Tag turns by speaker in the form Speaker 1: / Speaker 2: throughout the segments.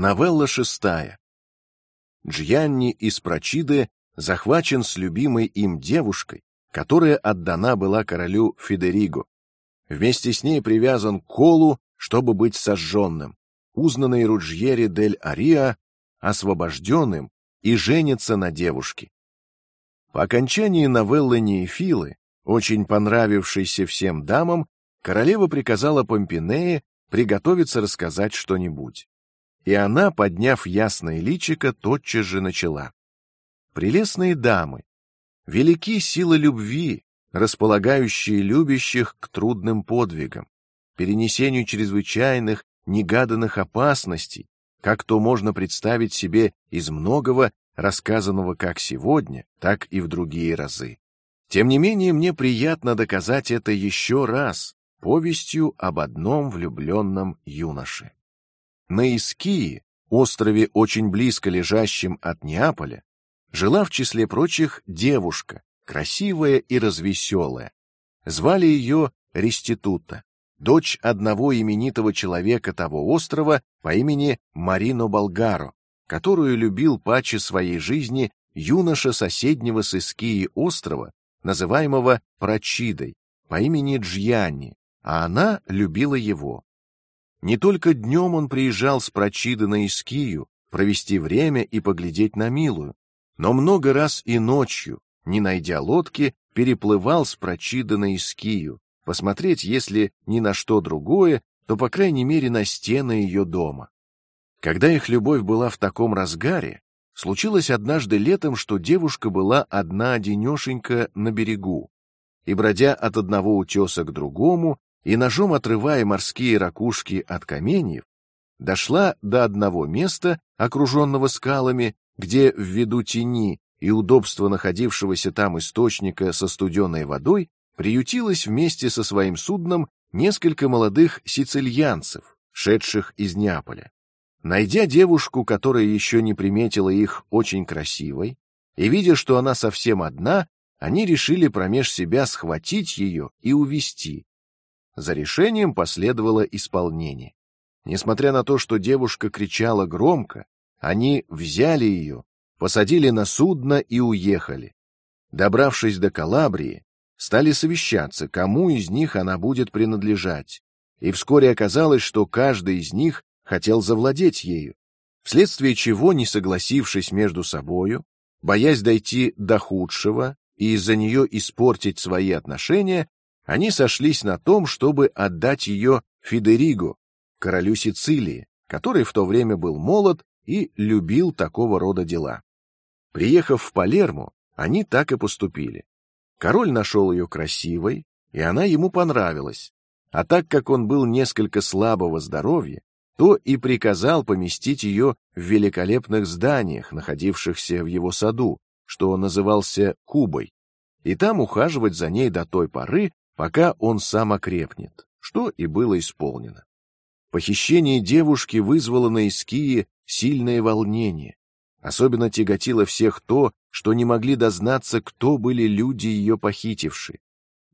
Speaker 1: Новелла шестая. Джьянни из Прочиды захвачен с любимой им девушкой, которая отдана была королю Федериго. Вместе с ней привязан колу, чтобы быть сожженным. Узнанный Руджьери дель Ариа освобожденным и женится на девушке. По окончании новеллы Неефилы, очень понравившейся всем дамам, королева приказала Помпинее приготовиться рассказать что-нибудь. И она, подняв ясное личико, тотчас же начала: прелестные дамы, велики силы любви, располагающие любящих к трудным подвигам, перенесению чрезвычайных, негаданных опасностей, как то можно представить себе из многого рассказанного как сегодня, так и в другие разы. Тем не менее, мне приятно доказать это еще раз повестью об одном влюбленном юноше. На Искии, острове очень близко лежащем от Неаполя, жила в числе прочих девушка, красивая и развеселая. Звали ее Реститута, дочь одного именитого человека того острова по имени Марино Болгаро, которую любил паче своей жизни юноша соседнего с Искии острова, называемого Прочидой, по имени Джьянни, а она любила его. Не только днем он приезжал с Прочиды на Искию провести время и поглядеть на милую, но много раз и ночью, не найдя лодки, переплывал с Прочиды на Искию, посмотреть, если ни на что другое, то по крайней мере на стены ее дома. Когда их любовь была в таком разгаре, случилось однажды летом, что девушка была одна одинешенька на берегу, и бродя от одного утеса к другому, и ножом отрывая морские ракушки от каменьев, дошла до одного места, окруженного скалами, где в виду тени и удобства находившегося там источника со студеной водой приютилась вместе со своим судном несколько молодых сицильянцев, шедших из Неаполя. Найдя девушку, которая еще не приметила их очень красивой, и видя, что она совсем одна, они решили промеж себя схватить ее и увести, за решением последовало исполнение. Несмотря на то, что девушка кричала громко, они взяли ее, посадили на судно и уехали. Добравшись до Калабрии, стали совещаться, кому из них она будет принадлежать, и вскоре оказалось, что каждый из них хотел завладеть ею, вследствие чего, не согласившись между собою, боясь дойти до худшего и из-за нее испортить свои отношения, они сошлись на том, чтобы отдать ее Федериго, королю Сицилии, который в то время был молод и любил такого рода дела. Приехав в Палермо, они так и поступили. Король нашел ее красивой, и она ему понравилась. А так как он был несколько слабого здоровья, то и приказал поместить ее в великолепных зданиях, находившихся в его саду, что назывался Кубой, и там ухаживать за ней до той поры, пока он сам окрепнет, что и было исполнено. Похищение девушки вызвало на Искии сильное волнение. Особенно тяготило всех то, что не могли дознаться, кто были люди ее похитившие.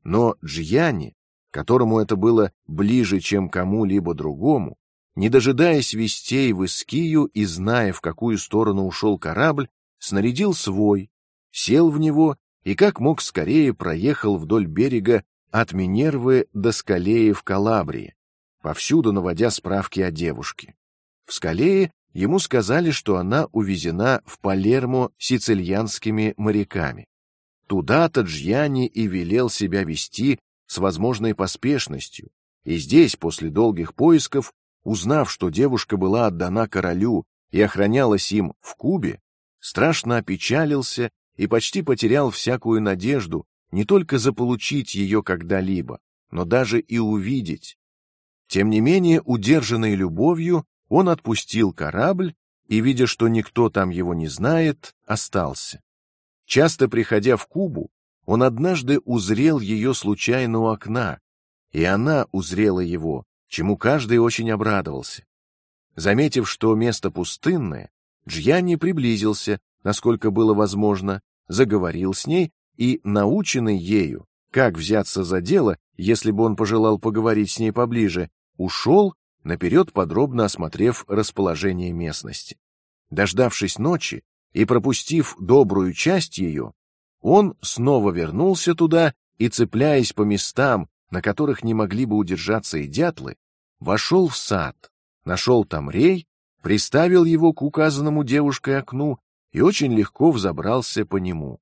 Speaker 1: Но Джьяни, которому это было ближе, чем кому-либо другому, не дожидаясь вестей в Искию и зная, в какую сторону ушел корабль, снарядил свой, сел в него и как мог скорее проехал вдоль берега от Минервы до Скалеи в Калабрии, повсюду наводя справки о девушке. В Скалее ему сказали, что она увезена в Палермо сицильянскими моряками. Туда-то Джьяни и велел себя вести с возможной поспешностью, и здесь после долгих поисков, узнав, что девушка была отдана королю и охранялась им в Кубе, страшно опечалился и почти потерял всякую надежду не только заполучить ее когда-либо, но даже и увидеть. Тем не менее, удержанный любовью, он отпустил корабль и, видя, что никто там его не знает, остался. Часто приходя в Кубу, он однажды узрел ее случайно у окна, и она узрела его, чему каждый очень обрадовался. Заметив, что место пустынное, Джьянни приблизился, насколько было возможно, заговорил с ней и наученный ею, как взяться за дело, если бы он пожелал поговорить с ней поближе, ушел, наперед подробно осмотрев расположение местности. Дождавшись ночи и пропустив добрую часть ее, он снова вернулся туда и, цепляясь по местам, на которых не могли бы удержаться и дятлы, вошел в сад, нашел там рей, приставил его к указанному девушкой окну и очень легко взобрался по нему.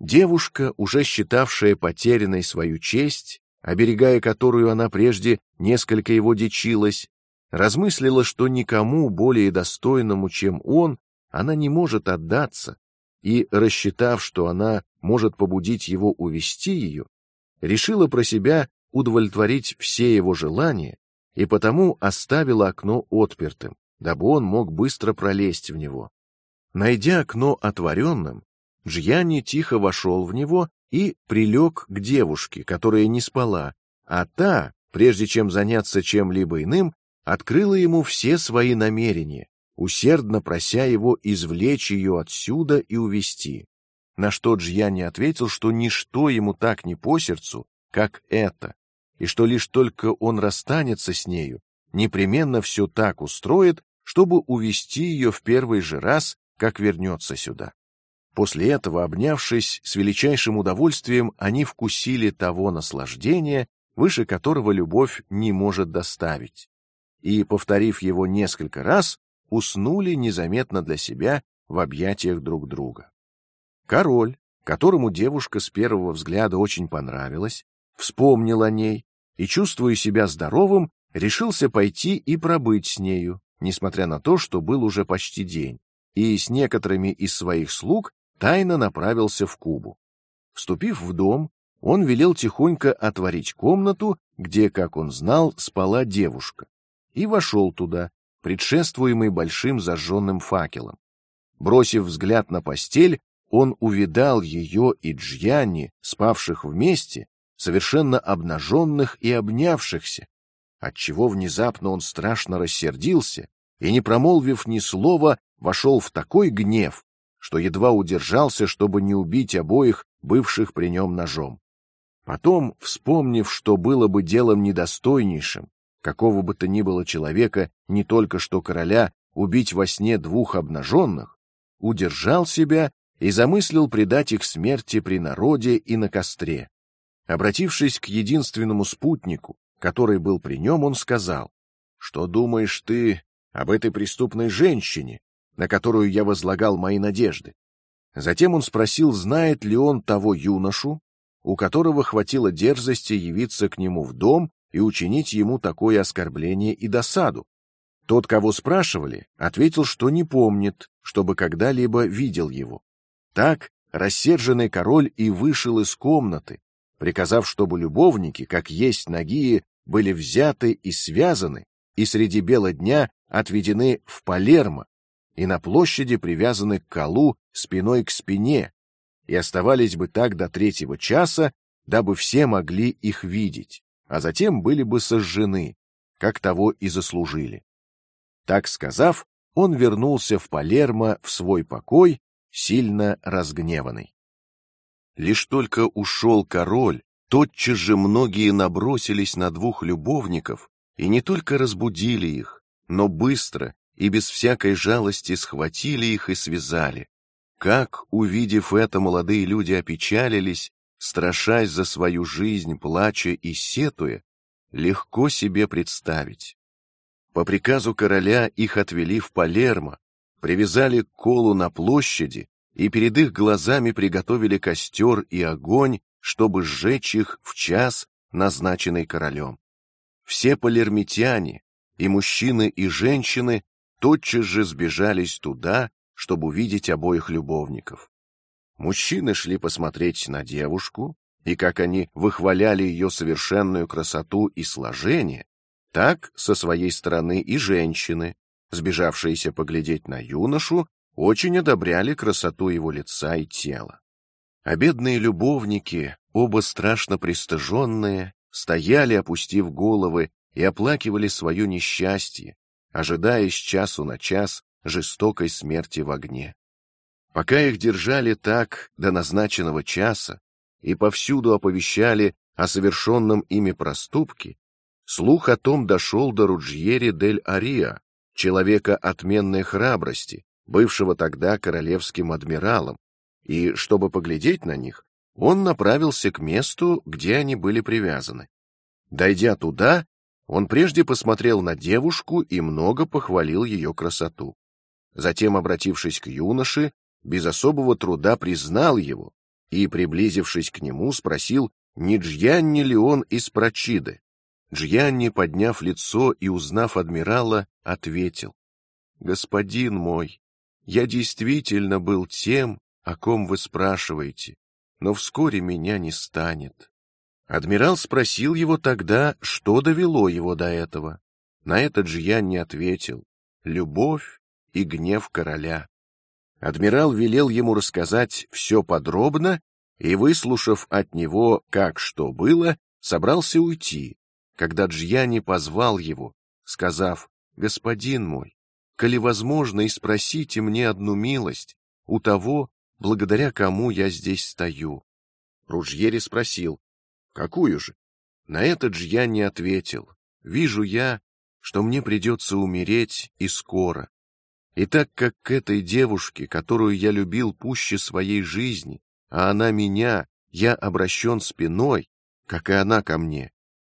Speaker 1: Девушка, уже считавшая потерянной свою честь, оберегая которую она прежде несколько его дичилась, размыслила, что никому более достойному, чем он, она не может отдаться, и, рассчитав, что она может побудить его увести ее, решила про себя удовлетворить все его желания и потому оставила окно отпертым, дабы он мог быстро пролезть в него. Найдя окно отворенным, Джьяни тихо вошел в него и прилег к девушке, которая не спала, а та, прежде чем заняться чем-либо иным, открыла ему все свои намерения, усердно прося его извлечь ее отсюда и увести. На что Джьяни ответил, что ничто ему так не по сердцу, как это, и что лишь только он расстанется с нею, непременно все так устроит, чтобы увести ее в первый же раз, как вернется сюда. После этого, обнявшись с величайшим удовольствием, они вкусили того наслаждения, выше которого любовь не может доставить, и, повторив его несколько раз, уснули незаметно для себя в объятиях друг друга. Король, которому девушка с первого взгляда очень понравилась, вспомнил о ней и, чувствуя себя здоровым, решился пойти и пробыть с нею, несмотря на то, что был уже почти день, и с некоторыми из своих слуг тайно направился в Кубу. Вступив в дом, он велел тихонько отворить комнату, где, как он знал, спала девушка, и вошел туда, предшествуемый большим зажженным факелом. Бросив взгляд на постель, он увидал ее и Джьяни, спавших вместе, совершенно обнаженных и обнявшихся, отчего внезапно он страшно рассердился и, не промолвив ни слова, вошел в такой гнев, что едва удержался, чтобы не убить обоих бывших при нем ножом. Потом, вспомнив, что было бы делом недостойнейшим, какого бы то ни было человека, не только что короля, убить во сне двух обнаженных, удержал себя и замыслил предать их смерти при народе и на костре. Обратившись к единственному спутнику, который был при нем, он сказал: "Что думаешь ты об этой преступной женщине, на которую я возлагал мои надежды. Затем он спросил, знает ли он того юношу, у которого хватило дерзости явиться к нему в дом и учинить ему такое оскорбление и досаду. Тот, кого спрашивали, ответил, что не помнит, чтобы когда-либо видел его. Так рассерженный король и вышел из комнаты, приказав, чтобы любовники, как есть ноги, были взяты и связаны, и среди бела дня отведены в Палермо, и на площади привязаны к колу спиной к спине, и оставались бы так до третьего часа, дабы все могли их видеть, а затем были бы сожжены, как того и заслужили. Так сказав, он вернулся в Палермо в свой покой, сильно разгневанный. Лишь только ушел король, тотчас же многие набросились на двух любовников и не только разбудили их, но быстро и без всякой жалости схватили их и связали. Как, увидев это, молодые люди опечалились, страшась за свою жизнь, плача и сетуя, легко себе представить. По приказу короля их отвели в Палермо, привязали к колу на площади и перед их глазами приготовили костер и огонь, чтобы сжечь их в час, назначенный королем. Все палермитяне, и мужчины, и женщины, тотчас же сбежались туда, чтобы увидеть обоих любовников. Мужчины шли посмотреть на девушку, и как они выхваляли ее совершенную красоту и сложение, так со своей стороны и женщины, сбежавшиеся поглядеть на юношу, очень одобряли красоту его лица и тела. А бедные любовники, оба страшно пристыженные, стояли, опустив головы, и оплакивали свое несчастье, ожидая с часу на час жестокой смерти в огне. Пока их держали так до назначенного часа и повсюду оповещали о совершенном ими проступке, Слух о том дошел до Руджьери дель Ария, человека отменной храбрости, бывшего тогда королевским адмиралом, и чтобы поглядеть на них, он направился к месту, где они были привязаны. Дойдя туда, он прежде посмотрел на девушку и много похвалил ее красоту. Затем, обратившись к юноше, без особого труда признал его и, приблизившись к нему, спросил, не Джьянни ли он из Прочиды. Джьянни, подняв лицо и узнав адмирала, ответил: "Господин мой, я действительно был тем, о ком вы спрашиваете, но вскоре меня не станет. Адмирал спросил его тогда, что довело его до этого. На это Джиян не ответил: любовь и гнев короля. Адмирал велел ему рассказать все подробно и, выслушав от него, как что было, собрался уйти, когда Джияни позвал его, сказав: "Господин мой, коли возможно, и спросите мне одну милость у того, благодаря кому я здесь стою". Ружьери спросил: Какую же? На это я не ответил. Вижу я, что мне придется умереть и скоро. И так как к этой девушке, которую я любил пуще своей жизни, а она меня, я обращен спиной, как и она ко мне,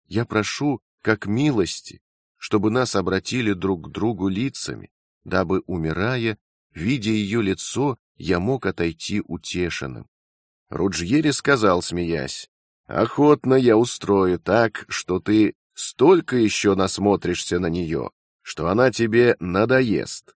Speaker 1: я прошу, как милости, чтобы нас обратили друг к другу лицами, дабы, умирая, видя ее лицо, я мог отойти утешенным. Руджьери сказал, смеясь: Охотно я устрою так, что ты столько еще насмотришься на нее, что она тебе надоест.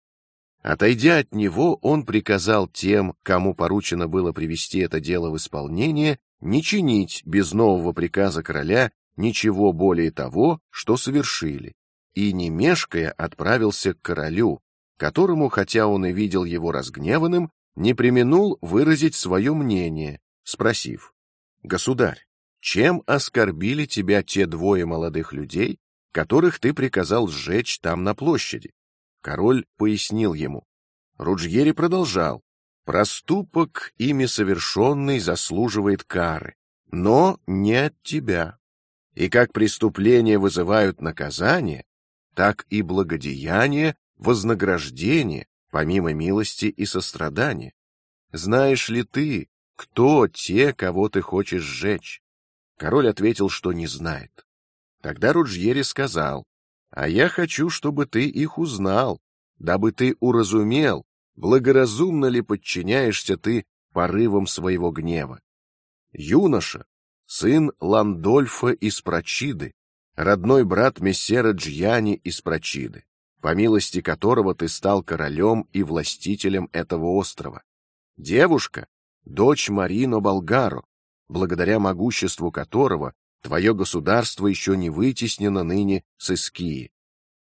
Speaker 1: Отойдя от него, он приказал тем, кому поручено было привести это дело в исполнение, не чинить без нового приказа короля ничего более того, что совершили, и не мешкая отправился к королю, которому, хотя он и видел его разгневанным, не применул выразить свое мнение, спросив: "Государь, чем оскорбили тебя те двое молодых людей, которых ты приказал сжечь там на площади? Король пояснил ему. Руджьери продолжал: проступок ими совершенный заслуживает кары, но не от тебя. И как преступления вызывают наказание, так и благодеяние вознаграждение, помимо милости и сострадания. Знаешь ли ты, кто те, кого ты хочешь сжечь? Король ответил, что не знает. Тогда Руджьери сказал: "А я хочу, чтобы ты их узнал, дабы ты уразумел, благоразумно ли подчиняешься ты порывам своего гнева. Юноша, сын Ландольфа из Прочиды, родной брат мессера Джьяни из Прочиды, по милости которого ты стал королем и властителем этого острова. Девушка, дочь Марино Болгаро, благодаря могуществу которого твое государство еще не вытеснено ныне с Искии.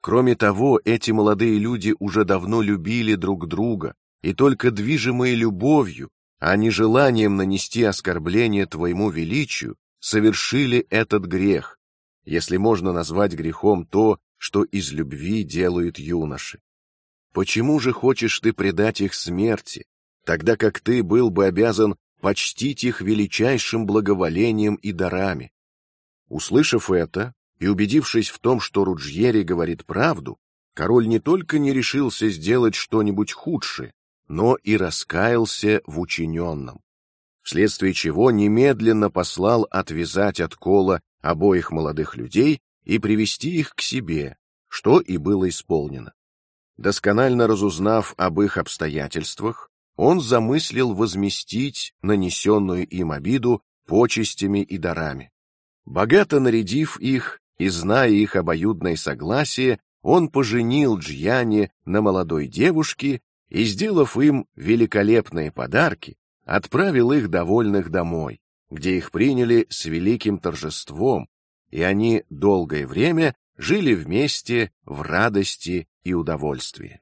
Speaker 1: Кроме того, эти молодые люди уже давно любили друг друга, и только движимые любовью, а не желанием нанести оскорбление твоему величию, совершили этот грех, если можно назвать грехом то, что из любви делают юноши. Почему же хочешь ты предать их смерти, тогда как ты был бы обязан почтить их величайшим благоволением и дарами. Услышав это и убедившись в том, что Руджьери говорит правду, король не только не решился сделать что-нибудь худшее, но и раскаялся в учиненном, вследствие чего немедленно послал отвязать от кола обоих молодых людей и привести их к себе, что и было исполнено. Досконально разузнав об их обстоятельствах, он замыслил возместить нанесенную им обиду почестями и дарами. Богато нарядив их и зная их обоюдное согласие, он поженил Джьяне на молодой девушке и, сделав им великолепные подарки, отправил их довольных домой, где их приняли с великим торжеством, и они долгое время жили вместе в радости и удовольствии.